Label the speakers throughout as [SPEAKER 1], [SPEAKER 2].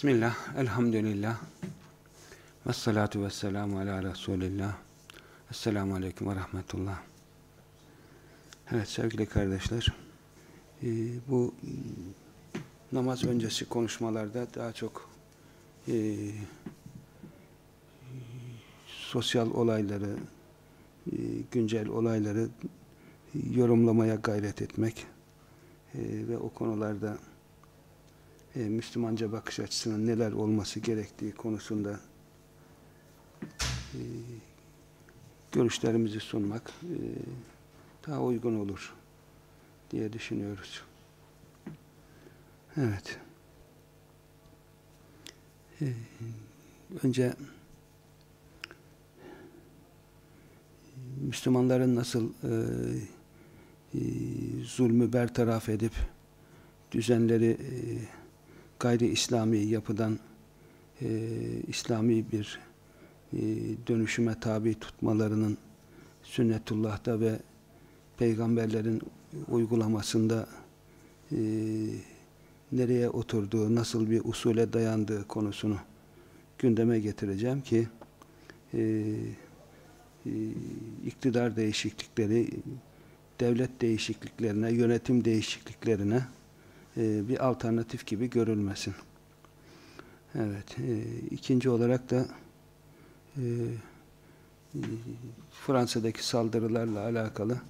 [SPEAKER 1] Bismillah, elhamdülillah. Ve salatu ve selamu ala Resulillah. Esselamu Aleyküm ve Rahmetullah. Evet sevgili kardeşler, e, bu namaz öncesi konuşmalarda daha çok e, sosyal olayları, e, güncel olayları yorumlamaya gayret etmek ve o konularda e, Müslümanca bakış açısının neler olması gerektiği konusunda e, görüşlerimizi sunmak e, daha uygun olur diye düşünüyoruz. Evet. E, önce Müslümanların nasıl e, e, zulmü bertaraf edip düzenleri e, gayri İslami yapıdan e, İslami bir e, dönüşüme tabi tutmalarının sünnetullah'ta ve peygamberlerin uygulamasında e, nereye oturduğu, nasıl bir usule dayandığı konusunu gündeme getireceğim ki e, e, iktidar değişiklikleri, devlet değişikliklerine, yönetim değişikliklerine e, bir alternatif gibi görülmesin. Evet. E, ikinci olarak da e, Fransa'daki saldırılarla alakalı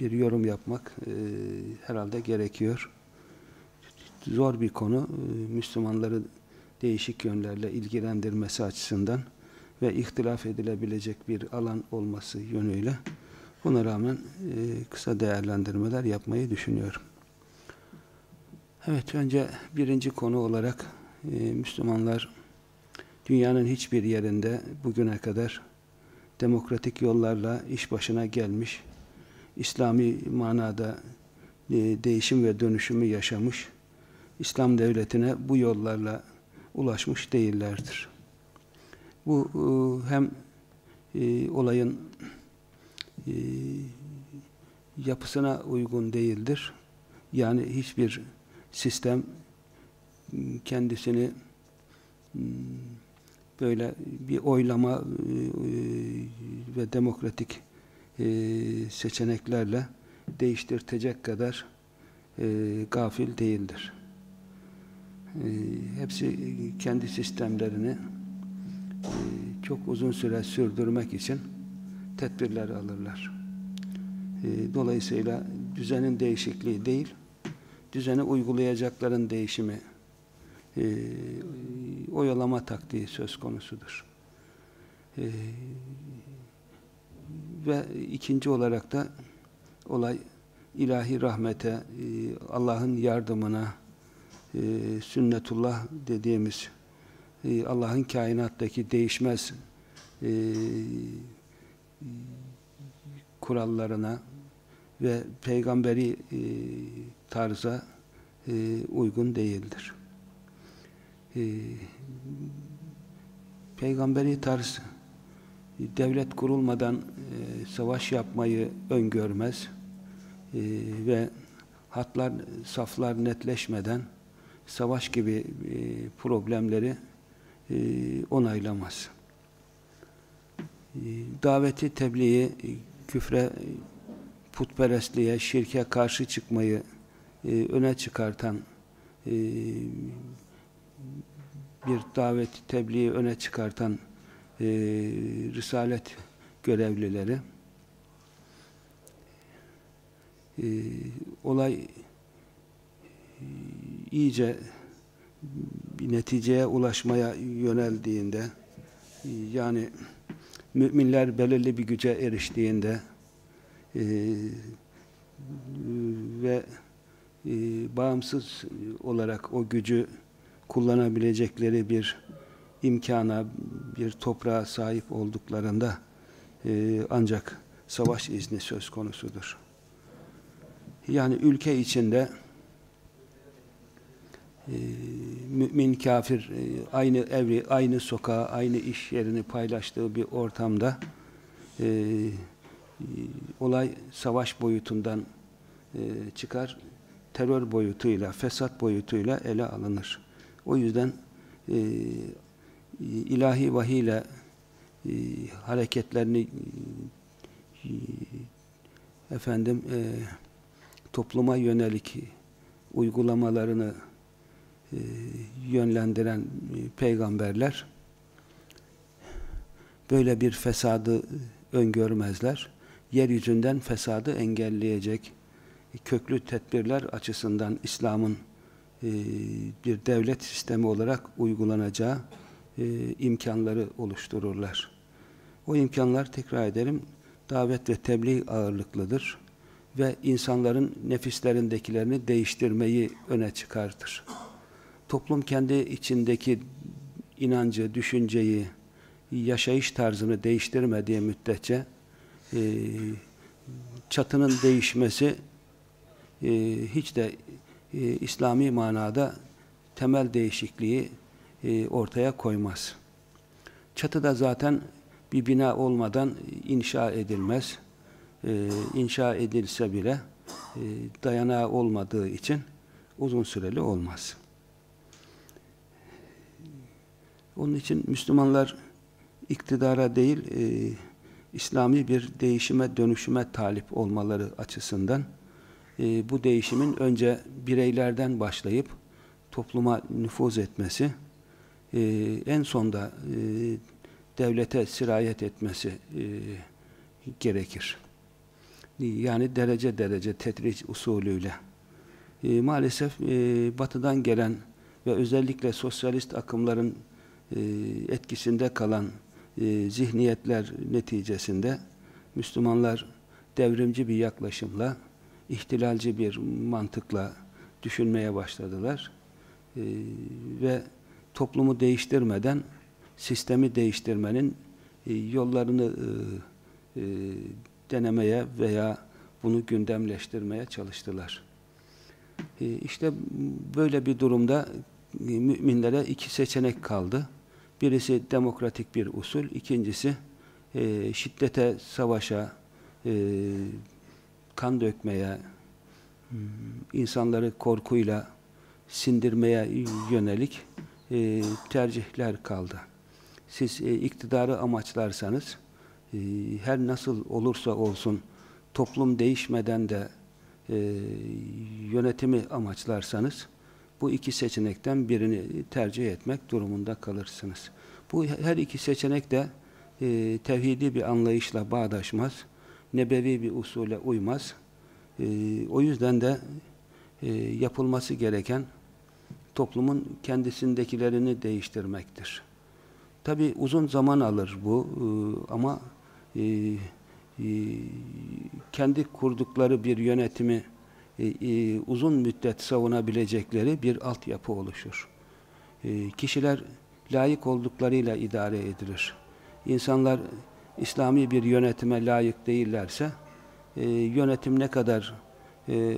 [SPEAKER 1] bir yorum yapmak herhalde gerekiyor. Zor bir konu. Müslümanları değişik yönlerle ilgilendirmesi açısından ve ihtilaf edilebilecek bir alan olması yönüyle Buna rağmen e, kısa değerlendirmeler yapmayı düşünüyorum. Evet, önce birinci konu olarak e, Müslümanlar dünyanın hiçbir yerinde bugüne kadar demokratik yollarla iş başına gelmiş, İslami manada e, değişim ve dönüşümü yaşamış, İslam devletine bu yollarla ulaşmış değillerdir. Bu hem olayın e, yapısına uygun değildir. Yani hiçbir sistem kendisini böyle bir oylama e, ve demokratik e, seçeneklerle değiştirtecek kadar gafil değildir. Hepsi kendi sistemlerini çok uzun süre sürdürmek için tedbirler alırlar. E, dolayısıyla düzenin değişikliği değil, düzeni uygulayacakların değişimi e, oyalama taktiği söz konusudur. E, ve ikinci olarak da olay ilahi rahmete, Allah'ın yardımına, sünnetullah dediğimiz Allah'ın kainattaki değişmez e, kurallarına ve peygamberi e, tarza e, uygun değildir. E, peygamberi tarz devlet kurulmadan e, savaş yapmayı öngörmez e, ve hatlar, saflar netleşmeden savaş gibi e, problemleri e, onaylamaz. Daveti, tebliği, küfre, putperestliğe, şirke karşı çıkmayı e, öne çıkartan e, bir davet, tebliği öne çıkartan e, risalet görevlileri. Olay iyice bir neticeye ulaşmaya yöneldiğinde yani müminler belirli bir güce eriştiğinde e, ve e, bağımsız olarak o gücü kullanabilecekleri bir imkana, bir toprağa sahip olduklarında e, ancak savaş izni söz konusudur. Yani ülke içinde e, mümin kafir e, aynı evi, aynı sokağı, aynı iş yerini paylaştığı bir ortamda e, olay savaş boyutundan çıkar terör boyutuyla, fesat boyutuyla ele alınır. O yüzden e, ilahi vahiyle e, hareketlerini e, efendim e, topluma yönelik uygulamalarını e, yönlendiren e, peygamberler böyle bir fesadı öngörmezler. Yeryüzünden fesadı engelleyecek köklü tedbirler açısından İslam'ın e, bir devlet sistemi olarak uygulanacağı e, imkanları oluştururlar. O imkanlar tekrar ederim davet ve tebliğ ağırlıklıdır ve insanların nefislerindekilerini değiştirmeyi öne çıkartır. Toplum kendi içindeki inancı, düşünceyi, yaşayış tarzını değiştirmediği müddetçe e, çatının değişmesi e, hiç de e, İslami manada temel değişikliği e, ortaya koymaz. Çatı da zaten bir bina olmadan inşa edilmez. E, inşa edilse bile e, dayanağı olmadığı için uzun süreli olmaz. Onun için Müslümanlar iktidara değil, e, İslami bir değişime, dönüşüme talip olmaları açısından e, bu değişimin önce bireylerden başlayıp topluma nüfuz etmesi, e, en sonda e, devlete sirayet etmesi e, gerekir. Yani derece derece tedric usulüyle. E, maalesef e, batıdan gelen ve özellikle sosyalist akımların etkisinde kalan e, zihniyetler neticesinde Müslümanlar devrimci bir yaklaşımla, ihtilalci bir mantıkla düşünmeye başladılar. E, ve toplumu değiştirmeden sistemi değiştirmenin e, yollarını e, e, denemeye veya bunu gündemleştirmeye çalıştılar. E, işte böyle bir durumda e, müminlere iki seçenek kaldı. Birisi demokratik bir usul, ikincisi e, şiddete, savaşa, e, kan dökmeye, hmm, insanları korkuyla sindirmeye yönelik e, tercihler kaldı. Siz e, iktidarı amaçlarsanız, e, her nasıl olursa olsun toplum değişmeden de e, yönetimi amaçlarsanız, bu iki seçenekten birini tercih etmek durumunda kalırsınız. Bu her iki seçenek de e, tevhidi bir anlayışla bağdaşmaz, nebevi bir usule uymaz. E, o yüzden de e, yapılması gereken toplumun kendisindekilerini değiştirmektir. Tabi uzun zaman alır bu e, ama e, e, kendi kurdukları bir yönetimi e, e, uzun müddet savunabilecekleri bir altyapı oluşur. E, kişiler layık olduklarıyla idare edilir. İnsanlar İslami bir yönetime layık değillerse e, yönetim ne kadar e,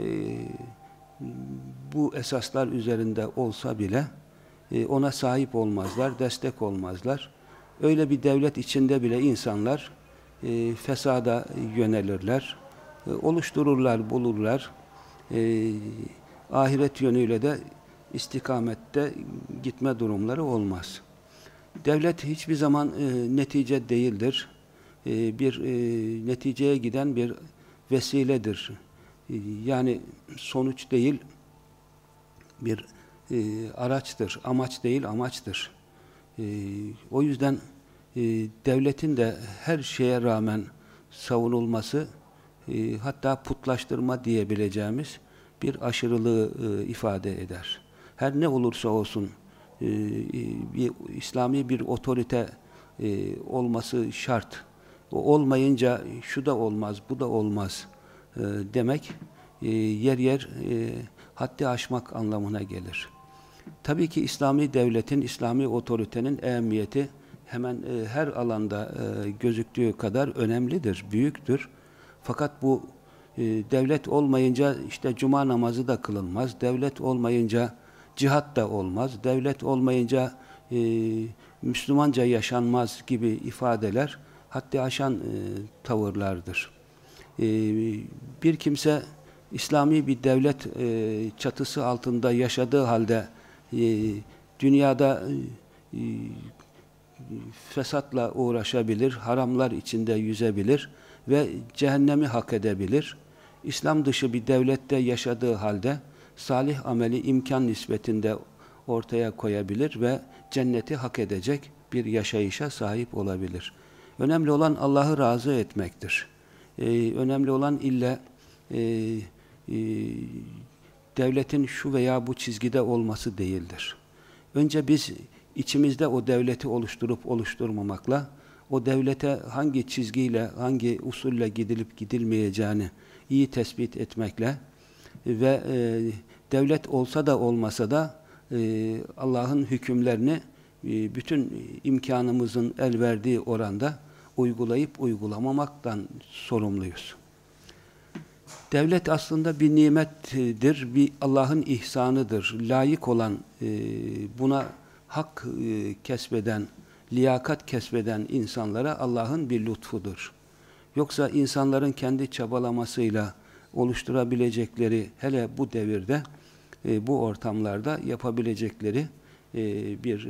[SPEAKER 1] bu esaslar üzerinde olsa bile e, ona sahip olmazlar, destek olmazlar. Öyle bir devlet içinde bile insanlar e, fesada yönelirler, e, oluştururlar, bulurlar e, ahiret yönüyle de istikamette gitme durumları olmaz. Devlet hiçbir zaman e, netice değildir. E, bir e, neticeye giden bir vesiledir. E, yani sonuç değil, bir e, araçtır. Amaç değil, amaçtır. E, o yüzden e, devletin de her şeye rağmen savunulması e, hatta putlaştırma diyebileceğimiz bir aşırılığı e, ifade eder. Her ne olursa olsun e, bir, İslami bir otorite olması şart. Olmayınca şu da olmaz, bu da olmaz demek yer yer e, haddi aşmak anlamına gelir. Tabii ki İslami devletin, İslami otoritenin ehemmiyeti hemen her alanda e, gözüktüğü kadar önemlidir, büyüktür. Fakat bu e, devlet olmayınca işte cuma namazı da kılınmaz. Devlet olmayınca cihat da olmaz. Devlet olmayınca e, Müslümanca yaşanmaz gibi ifadeler haddi aşan e, tavırlardır. E, bir kimse İslami bir devlet e, çatısı altında yaşadığı halde e, dünyada e, fesatla uğraşabilir, haramlar içinde yüzebilir ve cehennemi hak edebilir. İslam dışı bir devlette yaşadığı halde salih ameli imkan nispetinde ortaya koyabilir ve cenneti hak edecek bir yaşayışa sahip olabilir. Önemli olan Allah'ı razı etmektir. Ee, önemli olan ille e, e, devletin şu veya bu çizgide olması değildir. Önce biz içimizde o devleti oluşturup oluşturmamakla, o devlete hangi çizgiyle, hangi usulle gidilip gidilmeyeceğini iyi tespit etmekle ve e, devlet olsa da olmasa da e, Allah'ın hükümlerini e, bütün imkanımızın el verdiği oranda uygulayıp uygulamamaktan sorumluyuz. Devlet aslında bir nimettir, bir Allah'ın ihsanıdır. Layık olan, e, buna hak e, kesbeden, liyakat kesbeden insanlara Allah'ın bir lütfudur. Yoksa insanların kendi çabalamasıyla oluşturabilecekleri, hele bu devirde, e, bu ortamlarda yapabilecekleri bir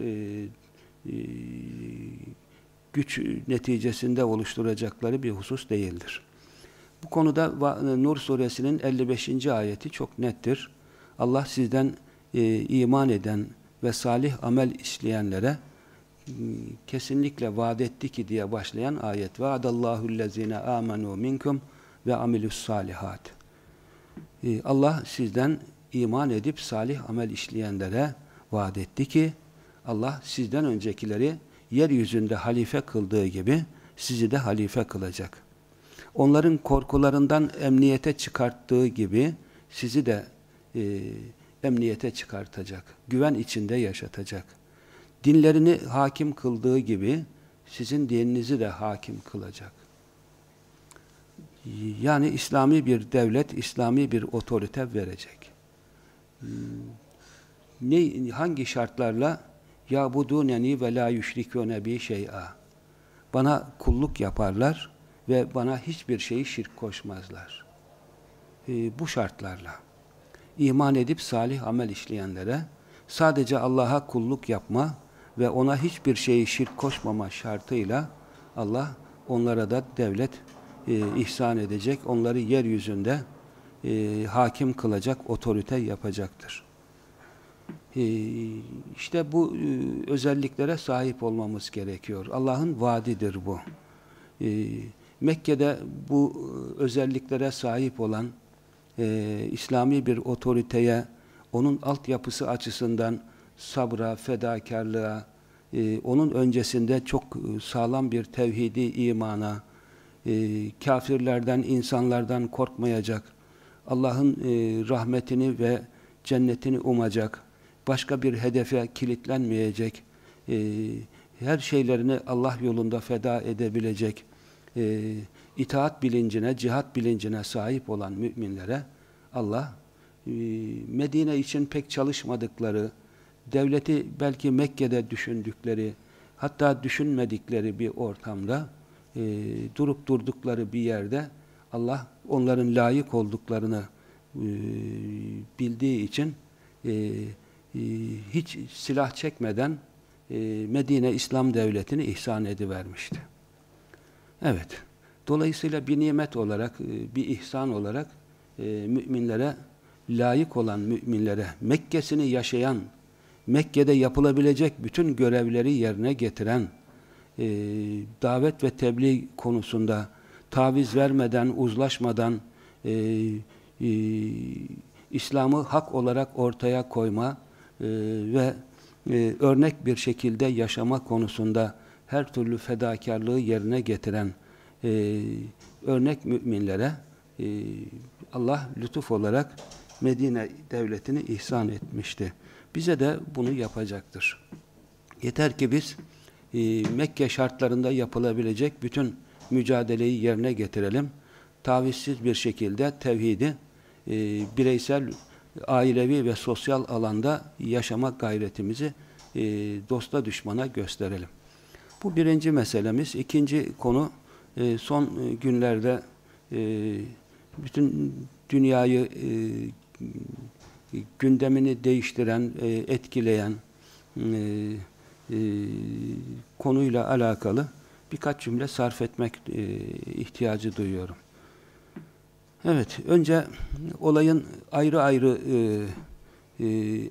[SPEAKER 1] güç neticesinde oluşturacakları bir husus değildir. Bu konuda Nur suresinin 55. ayeti çok nettir. Allah sizden e, iman eden ve salih amel işleyenlere ıı, kesinlikle vaat etti ki diye başlayan ayet. Vaadallahu lezine amenu minkum ve amilus salihat. E, Allah sizden iman edip salih amel işleyenlere vaat etti ki Allah sizden öncekileri yeryüzünde halife kıldığı gibi sizi de halife kılacak onların korkularından emniyete çıkarttığı gibi sizi de e, emniyete çıkartacak. Güven içinde yaşatacak. Dinlerini hakim kıldığı gibi sizin dininizi de hakim kılacak. Yani İslami bir devlet, İslami bir otorite verecek. Ne, hangi şartlarla? Ya buduneni ve la yüşrikûne bi şey'a. Bana kulluk yaparlar ve bana hiçbir şeyi şirk koşmazlar. E, bu şartlarla iman edip salih amel işleyenlere sadece Allah'a kulluk yapma ve ona hiçbir şeyi şirk koşmama şartıyla Allah onlara da devlet e, ihsan edecek, onları yeryüzünde e, hakim kılacak, otorite yapacaktır. E, işte bu e, özelliklere sahip olmamız gerekiyor. Allah'ın vaadidir bu. E, Mekke'de bu e, özelliklere sahip olan e, İslami bir otoriteye, onun altyapısı açısından sabra, fedakarlığa, e, onun öncesinde çok e, sağlam bir tevhidi imana, e, kafirlerden, insanlardan korkmayacak, Allah'ın e, rahmetini ve cennetini umacak, başka bir hedefe kilitlenmeyecek, e, her şeylerini Allah yolunda feda edebilecek, e, itaat bilincine, cihat bilincine sahip olan müminlere Allah e, Medine için pek çalışmadıkları, devleti belki Mekke'de düşündükleri, hatta düşünmedikleri bir ortamda e, durup durdukları bir yerde Allah onların layık olduklarını e, bildiği için hiç silah çekmeden Medine İslam Devleti'ni ihsan edivermişti. Evet. Dolayısıyla bir nimet olarak, e, bir ihsan olarak e, müminlere, layık olan müminlere, Mekke'sini yaşayan, Mekke'de yapılabilecek bütün görevleri yerine getiren, e, davet ve tebliğ konusunda taviz vermeden, uzlaşmadan, İslam'ı hak olarak ortaya koyma ve örnek bir şekilde yaşama konusunda her türlü fedakarlığı yerine getiren e, örnek müminlere e, Allah lütuf olarak Medine devletini ihsan etmişti. Bize de bunu yapacaktır. Yeter ki biz e, Mekke şartlarında yapılabilecek bütün mücadeleyi yerine getirelim. Tavizsiz bir şekilde tevhidi e, bireysel, ailevi ve sosyal alanda yaşamak gayretimizi e, dosta düşmana gösterelim. Bu birinci meselemiz. İkinci konu e, son e, günlerde e, bütün dünyayı e, gündemini değiştiren, etkileyen konuyla alakalı birkaç cümle sarf etmek ihtiyacı duyuyorum. Evet, önce olayın ayrı ayrı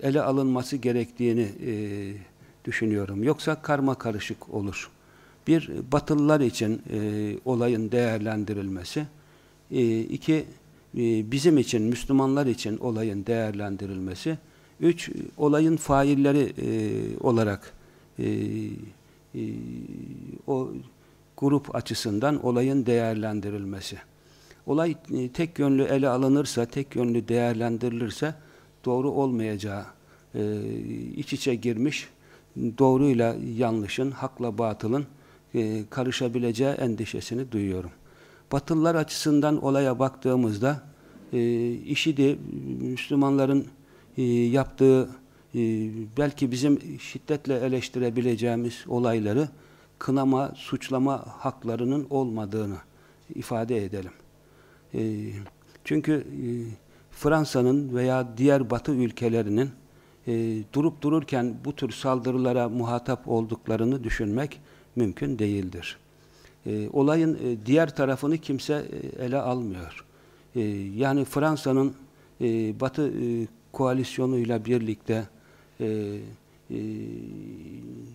[SPEAKER 1] ele alınması gerektiğini düşünüyorum. Yoksa karma karışık olur. Bir, Batılılar için e, olayın değerlendirilmesi. E, iki, e, bizim için, Müslümanlar için olayın değerlendirilmesi. Üç, olayın failleri e, olarak e, e, o grup açısından olayın değerlendirilmesi. Olay e, tek yönlü ele alınırsa, tek yönlü değerlendirilirse doğru olmayacağı e, iç içe girmiş doğruyla yanlışın, hakla batılın e, karışabileceği endişesini duyuyorum. Batılılar açısından olaya baktığımızda e, işi de Müslümanların e, yaptığı e, belki bizim şiddetle eleştirebileceğimiz olayları kınama, suçlama haklarının olmadığını ifade edelim. E, çünkü Fransa'nın veya diğer batı ülkelerinin durup dururken bu tür saldırılara muhatap olduklarını düşünmek mümkün değildir. E, olayın e, diğer tarafını kimse e, ele almıyor. E, yani Fransa'nın e, Batı e, koalisyonuyla birlikte e, e,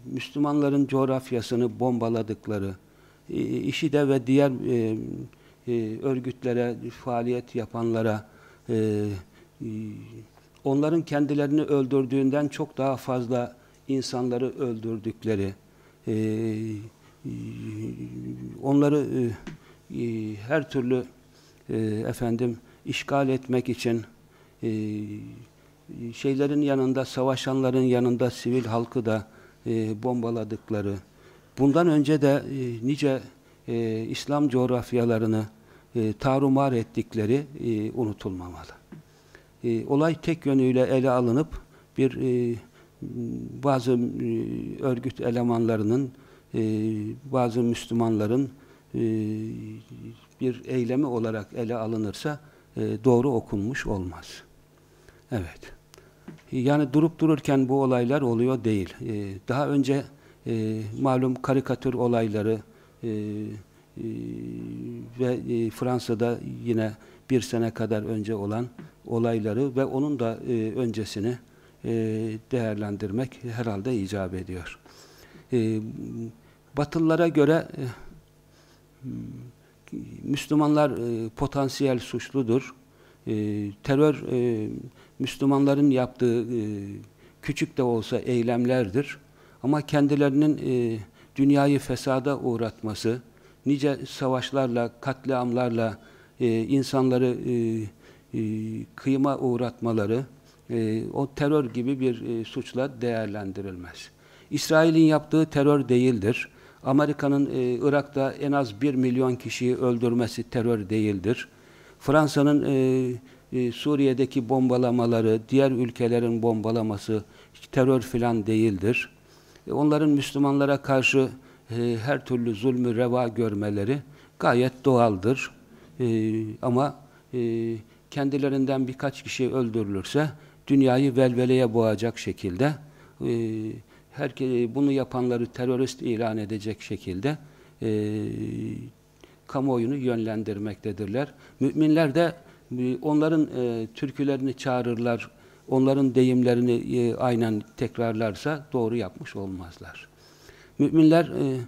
[SPEAKER 1] Müslümanların coğrafyasını bombaladıkları, e, IŞİD'e ve diğer e, e, örgütlere, faaliyet yapanlara e, e, onların kendilerini öldürdüğünden çok daha fazla insanları öldürdükleri, onları e, e, her türlü e, efendim işgal etmek için şeylerin yanında, savaşanların yanında sivil halkı da bombaladıkları, bundan önce de nice İslam coğrafyalarını tarumar ettikleri unutulmamalı. Olay tek yönüyle ele alınıp bir bazı e, örgüt elemanlarının e, bazı Müslümanların e, bir eylemi olarak ele alınırsa doğru okunmuş olmaz. Evet. Yani durup dururken bu olaylar oluyor değil. Daha önce malum karikatür olayları ve Fransa'da yine bir sene kadar önce olan olayları ve onun da öncesini değerlendirmek herhalde icap ediyor. E, Batılılara göre e, Müslümanlar e, potansiyel suçludur. E, terör e, Müslümanların yaptığı e, küçük de olsa eylemlerdir. Ama kendilerinin e, dünyayı fesada uğratması, nice savaşlarla, katliamlarla e, insanları e, e, kıyıma uğratmaları e, o terör gibi bir e, suçla değerlendirilmez. İsrail'in yaptığı terör değildir. Amerika'nın e, Irak'ta en az bir milyon kişiyi öldürmesi terör değildir. Fransa'nın e, e, Suriye'deki bombalamaları, diğer ülkelerin bombalaması terör filan değildir. E, onların Müslümanlara karşı e, her türlü zulmü reva görmeleri gayet doğaldır. E, ama e, kendilerinden birkaç kişi öldürülürse dünyayı velveleye boğacak şekilde e, herkes, bunu yapanları terörist ilan edecek şekilde e, kamuoyunu yönlendirmektedirler. Müminler de e, onların e, türkülerini çağırırlar, onların deyimlerini e, aynen tekrarlarsa doğru yapmış olmazlar. Müminler e,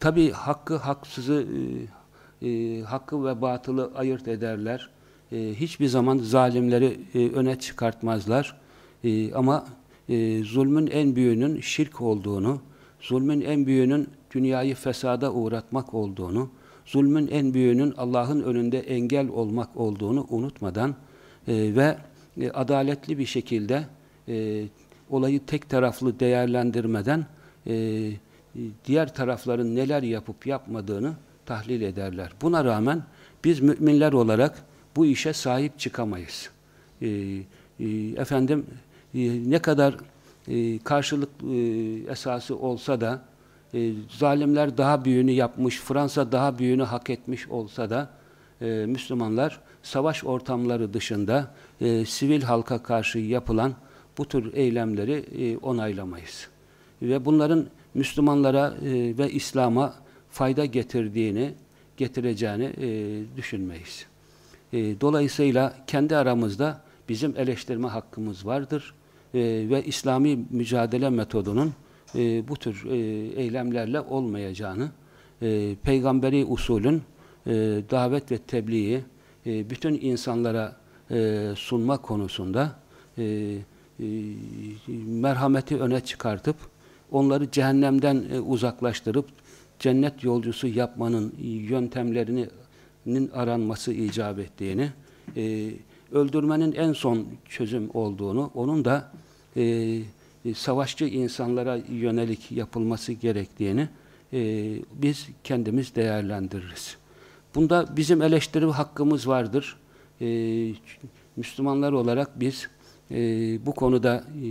[SPEAKER 1] tabi hakkı haksızı e, e, hakkı ve batılı ayırt ederler e, hiçbir zaman zalimleri e, öne çıkartmazlar. E, ama e, zulmün en büyüğünün şirk olduğunu, zulmün en büyüğünün dünyayı fesada uğratmak olduğunu, zulmün en büyüğünün Allah'ın önünde engel olmak olduğunu unutmadan e, ve e, adaletli bir şekilde e, olayı tek taraflı değerlendirmeden e, diğer tarafların neler yapıp yapmadığını tahlil ederler. Buna rağmen biz müminler olarak bu işe sahip çıkamayız. E, e, efendim e, ne kadar e, karşılık e, esası olsa da e, zalimler daha büyüğünü yapmış, Fransa daha büyüğünü hak etmiş olsa da e, Müslümanlar savaş ortamları dışında e, sivil halka karşı yapılan bu tür eylemleri e, onaylamayız. Ve bunların Müslümanlara e, ve İslam'a fayda getirdiğini, getireceğini e, düşünmeyiz. E, dolayısıyla kendi aramızda bizim eleştirme hakkımız vardır. E, ve İslami mücadele metodunun e, bu tür e, eylemlerle olmayacağını, e, peygamberi usulün e, davet ve tebliği e, bütün insanlara e, sunma konusunda e, e, merhameti öne çıkartıp onları cehennemden e, uzaklaştırıp cennet yolcusu yapmanın yöntemlerinin aranması icap ettiğini, e, öldürmenin en son çözüm olduğunu, onun da e, e, savaşçı insanlara yönelik yapılması gerektiğini e, biz kendimiz değerlendiririz. Bunda bizim eleştiri hakkımız vardır. E, Müslümanlar olarak biz e, bu konuda e,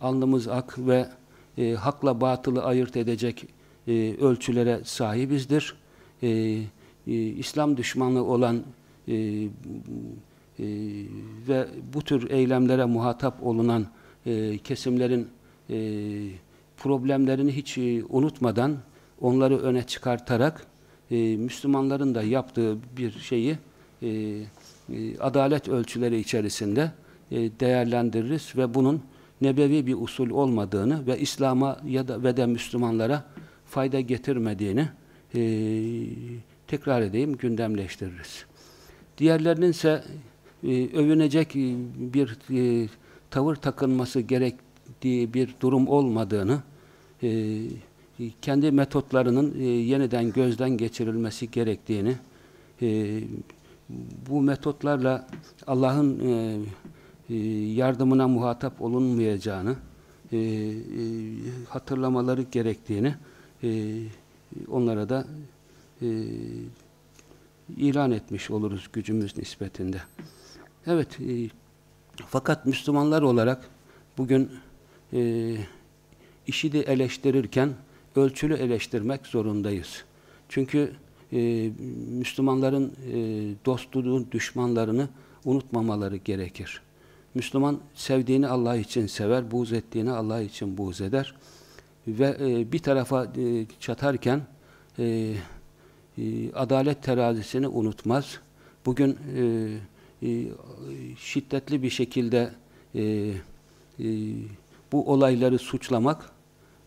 [SPEAKER 1] alnımız ak ve e, hakla batılı ayırt edecek e, ölçülere sahibizdir. E, e, İslam düşmanı olan e, e, ve bu tür eylemlere muhatap olunan e, kesimlerin e, problemlerini hiç e, unutmadan onları öne çıkartarak e, Müslümanların da yaptığı bir şeyi e, e, adalet ölçüleri içerisinde e, değerlendiririz ve bunun nebevi bir usul olmadığını ve İslam'a ya da ve de Müslümanlara fayda getirmediğini e, tekrar edeyim gündemleştiririz. Diğerlerinin ise e, övünecek bir e, tavır takınması gerektiği bir durum olmadığını e, kendi metotlarının e, yeniden gözden geçirilmesi gerektiğini e, bu metotlarla Allah'ın e, e, yardımına muhatap olunmayacağını e, e, hatırlamaları gerektiğini e, onlara da e, ilan etmiş oluruz gücümüz nispetinde. Evet, e, fakat Müslümanlar olarak bugün e, işi de eleştirirken ölçülü eleştirmek zorundayız. Çünkü e, Müslümanların e, dostluğun düşmanlarını unutmamaları gerekir. Müslüman sevdiğini Allah için sever, buğz ettiğini Allah için buğz eder. Ve e, bir tarafa e, çatarken e, e, adalet terazisini unutmaz. Bugün e, e, şiddetli bir şekilde e, e, bu olayları suçlamak,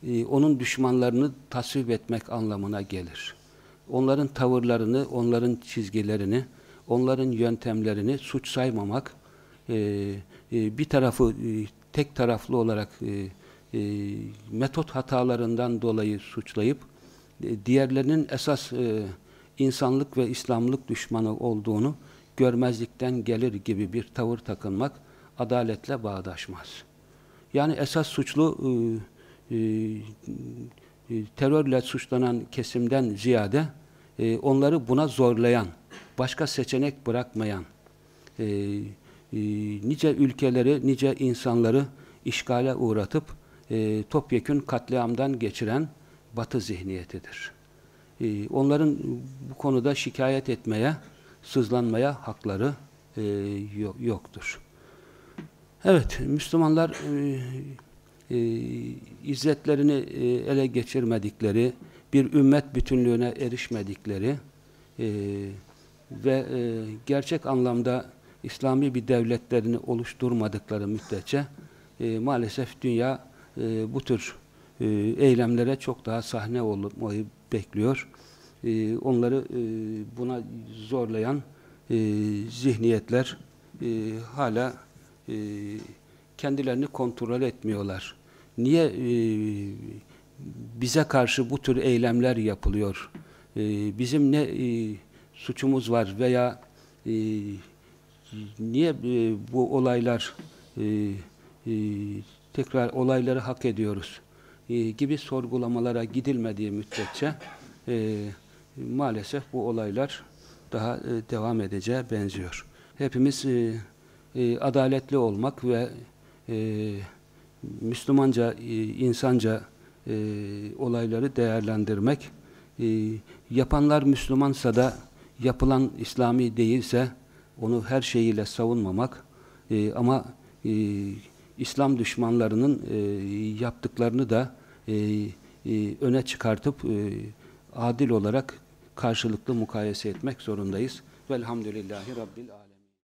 [SPEAKER 1] e, onun düşmanlarını tasvip etmek anlamına gelir. Onların tavırlarını, onların çizgilerini, onların yöntemlerini suç saymamak, e, e, bir tarafı e, tek taraflı olarak e, e, metot hatalarından dolayı suçlayıp, diğerlerinin esas e, insanlık ve İslamlık düşmanı olduğunu görmezlikten gelir gibi bir tavır takınmak adaletle bağdaşmaz. Yani esas suçlu e, e, terörle suçlanan kesimden ziyade e, onları buna zorlayan, başka seçenek bırakmayan, e, e, nice ülkeleri, nice insanları işgale uğratıp e, topyekün katliamdan geçiren batı zihniyetidir. E, onların bu konuda şikayet etmeye, sızlanmaya hakları e, yoktur. Evet, Müslümanlar e, e, izzetlerini e, ele geçirmedikleri, bir ümmet bütünlüğüne erişmedikleri e, ve e, gerçek anlamda İslami bir devletlerini oluşturmadıkları müddetçe e, maalesef dünya e, bu tür e, eylemlere çok daha sahne olmayı bekliyor. E, onları e, buna zorlayan e, zihniyetler e, hala kendilerini kontrol etmiyorlar. Niye bize karşı bu tür eylemler yapılıyor? Bizim ne suçumuz var veya niye bu olaylar tekrar olayları hak ediyoruz e, gibi sorgulamalara gidilmediği müddetçe e, maalesef bu olaylar daha e, devam edeceğe benziyor. Hepimiz e, e, adaletli olmak ve e, Müslümanca, e, insanca e, olayları değerlendirmek, e, yapanlar Müslümansa da yapılan İslami değilse onu her şeyiyle savunmamak e, ama e, İslam düşmanlarının e, yaptıklarını da e, e, öne çıkartıp e, adil olarak karşılıklı mukayese etmek zorundayız. Velhamdülillahi Rabbil Alemin.